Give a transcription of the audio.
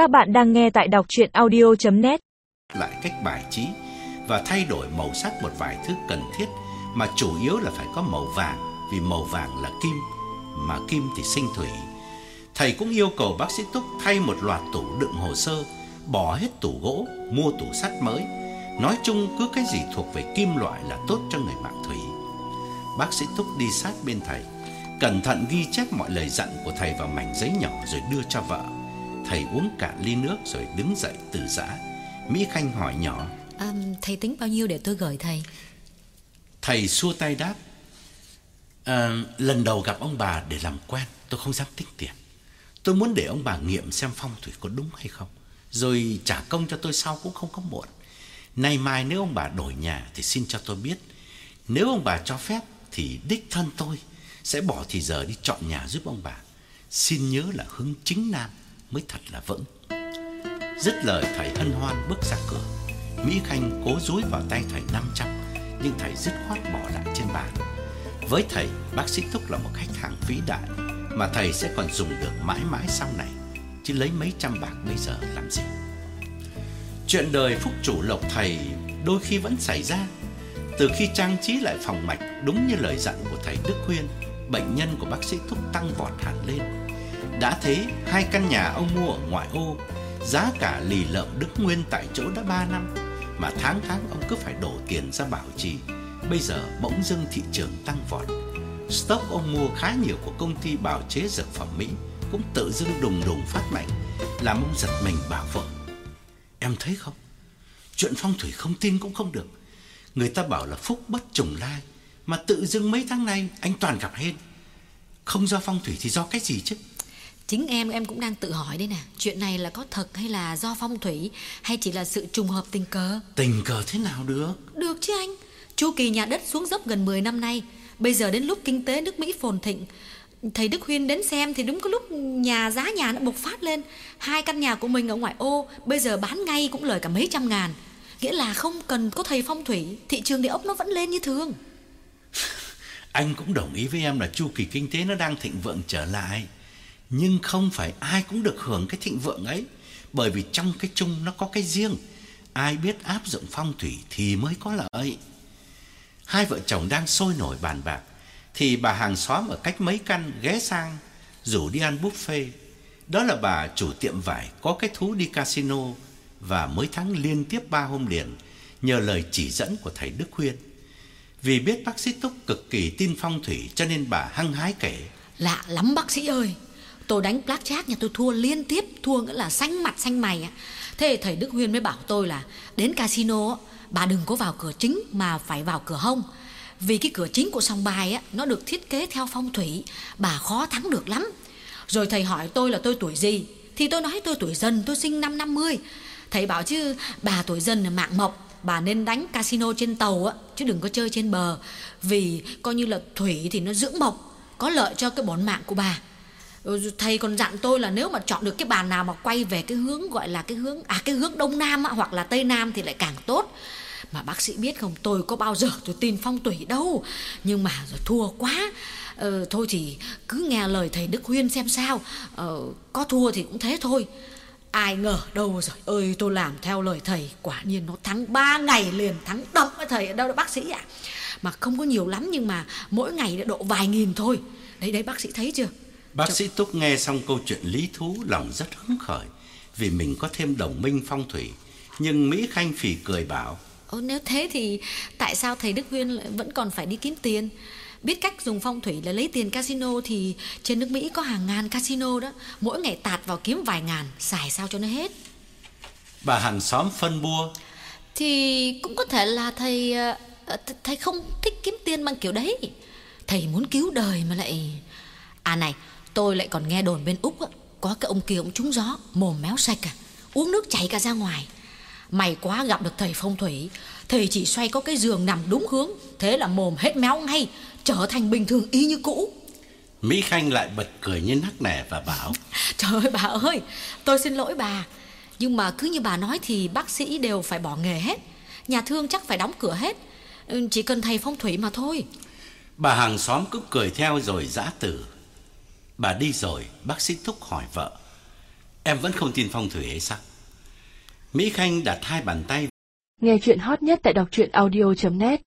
Các bạn đang nghe tại đọc chuyện audio.net lại cách bài trí và thay đổi màu sắc một vài thứ cần thiết mà chủ yếu là phải có màu vàng vì màu vàng là kim mà kim thì sinh thủy. Thầy cũng yêu cầu bác sĩ Túc thay một loạt tủ đựng hồ sơ, bỏ hết tủ gỗ, mua tủ sắt mới. Nói chung cứ cái gì thuộc về kim loại là tốt cho người mạng thủy. Bác sĩ Túc đi sát bên thầy, cẩn thận ghi chép mọi lời dặn của thầy vào mảnh giấy nhỏ rồi đưa cho vợ. Thầy uống cạn ly nước rồi đứng dậy từ giã. Mỹ Khanh hỏi nhỏ. À, thầy tính bao nhiêu để tôi gửi thầy? Thầy xua tay đáp. À, lần đầu gặp ông bà để làm quen, tôi không dám tính tiền. Tôi muốn để ông bà nghiệm xem phong thủy có đúng hay không. Rồi trả công cho tôi sau cũng không có muộn. Nay mai nếu ông bà đổi nhà thì xin cho tôi biết. Nếu ông bà cho phép thì đích thân tôi sẽ bỏ thì giờ đi chọn nhà giúp ông bà. Xin nhớ là hướng chính nam mới thật là vững. Dứt lời thầy hân hoan bước ra cửa. Mỹ Khanh cố dúi vào tay thầy 500 nhưng thầy dứt khoát bỏ lại trên bàn. Với thầy, bác sĩ thúc là một khách hàng vĩ đại mà thầy sẽ còn dùng được mãi mãi sau này, chứ lấy mấy trăm bạc bây giờ làm gì. Chuyện đời phúc chủ lộc thầy đôi khi vẫn xảy ra. Từ khi trang trí lại phòng mạch đúng như lời dặn của thầy Đức Huyên, bệnh nhân của bác sĩ thúc tăng vọt hẳn lên. Đã thế, hai căn nhà ông mua ở ngoại ô, giá cả lì lợm đứng nguyên tại chỗ đã 3 năm, mà tháng tháng ông cứ phải đổ tiền ra bảo trì. Bây giờ bỗng dưng thị trường tăng vọt. Stock ông mua khá nhiều của công ty bào chế dược phẩm Mỹ cũng tự dưng đùng đùng phát mạnh, làm ông giật mình bảo vợ. Em thấy không? Chuyện phong thủy không tin cũng không được. Người ta bảo là phúc bất trùng lai, mà tự dưng mấy tháng nay anh toàn gặp hên. Không do phong thủy thì do cái gì chứ? Chính em em cũng đang tự hỏi đây nè. Chuyện này là có thật hay là do phong thủy Hay chỉ là sự trùng hợp tình cờ? Tình cờ thế nào được? Được chứ anh. Chu kỳ nhà đất xuống dốc gần 10 năm nay. Bây giờ đến lúc kinh tế nước Mỹ phồn thịnh. Thầy Đức Huyên đến xem thì đúng có lúc nhà giá nhà nó bộc phát lên. Hai căn nhà của mình ở ngoại ô Bây giờ bán ngay cũng lời cả mấy trăm ngàn. Nghĩa là không cần có thầy phong thủy Thị trường địa ốc nó vẫn lên như thường. Anh cũng đồng ý với em là chu kỳ kinh tế nó đang thịnh vượng trở lại nhưng không phải ai cũng được hưởng cái thịnh vượng ấy. Bởi vì trong cái chung nó có cái riêng. Ai biết áp dụng phong thủy thì mới có lợi. Hai vợ chồng đang sôi nổi bàn bạc, Thì bà hàng xóm ở cách mấy căn ghé sang, Rủ đi ăn buffet. Đó là bà chủ tiệm vải có cái thú đi casino Và mới thắng liên tiếp ba hôm liền Nhờ lời chỉ dẫn của thầy Đức Khuyên Vì biết bác sĩ Túc cực kỳ tin phong thủy Cho nên bà hăng hái kể. Lạ lắm bác sĩ ơi. Tôi đánh blackjack nhà tôi thua liên tiếp Thua nghĩa là xanh mặt xanh mày Thế thầy Đức Huyên mới bảo tôi là Đến casino bà đừng có vào cửa chính Mà phải vào cửa hông. Vì cái cửa chính của sòng bài á, Nó được thiết kế theo phong thủy Bà khó thắng được lắm. Rồi thầy hỏi tôi là tôi tuổi gì? Thì tôi nói tôi tuổi dần tôi sinh năm 50 Thầy bảo chứ bà tuổi dần là mạng mộc Bà nên đánh casino trên tàu á Chứ đừng có chơi trên bờ. Vì coi như là thủy thì nó dưỡng mộc Có lợi cho cái bổn mạng của bà. Ừ, thầy còn dặn tôi là nếu mà chọn được cái bàn nào mà quay về cái hướng gọi là cái hướng à cái hướng đông nam á, hoặc là tây nam thì lại càng tốt. Mà bác sĩ biết không tôi có bao giờ tôi tin phong thủy đâu. Nhưng mà rồi thua quá. Ờ, thôi thì cứ nghe lời thầy đức huyên xem sao. Ờ, có thua thì cũng thế thôi. Ai ngờ đâu rồi ơi tôi làm theo lời thầy quả nhiên nó thắng 3 ngày liền thắng đậm với thầy ở đâu đó bác sĩ ạ. Mà không có nhiều lắm nhưng mà mỗi ngày đã độ vài nghìn thôi. Đấy đấy bác sĩ thấy chưa? Bác sĩ Túc nghe xong câu chuyện lý thú lòng rất hứng khởi vì mình có thêm đồng minh phong thủy. Nhưng Mỹ Khanh phì cười bảo Ồ, nếu thế thì tại sao thầy Đức Huyên vẫn còn phải đi kiếm tiền? Biết cách dùng phong thủy là lấy tiền casino thì trên nước Mỹ có hàng ngàn casino đó. Mỗi ngày tạt vào kiếm vài ngàn, xài sao cho nó hết. Bà hàng xóm phân bua. Thì cũng có thể là thầy ờ, thầy không thích kiếm tiền bằng kiểu đấy. Thầy muốn cứu đời mà lại... À này, tôi lại còn nghe đồn bên Úc á, có cái ông kia ông trúng gió, mồm méo sạch à, uống nước chảy cả ra ngoài. May quá gặp được thầy phong thủy Thầy chỉ xoay có cái giường nằm đúng hướng Thế là mồm hết méo ngay Trở thành bình thường y như cũ. Mỹ Khanh lại bật cười như nắc nẻ và bảo Trời ơi bà ơi Tôi xin lỗi bà Nhưng mà cứ như bà nói thì bác sĩ đều phải bỏ nghề hết Nhà thương chắc phải đóng cửa hết ừ, Chỉ cần thầy phong thủy mà thôi. Bà hàng xóm cứ cười theo rồi giã từ Bà đi rồi, Bác sĩ Thúc hỏi vợ Em vẫn không tin phong thủy ấy sao? Mỹ Khanh đặt hai bàn tay Nghe chuyện hot nhất tại đọc truyện audio.net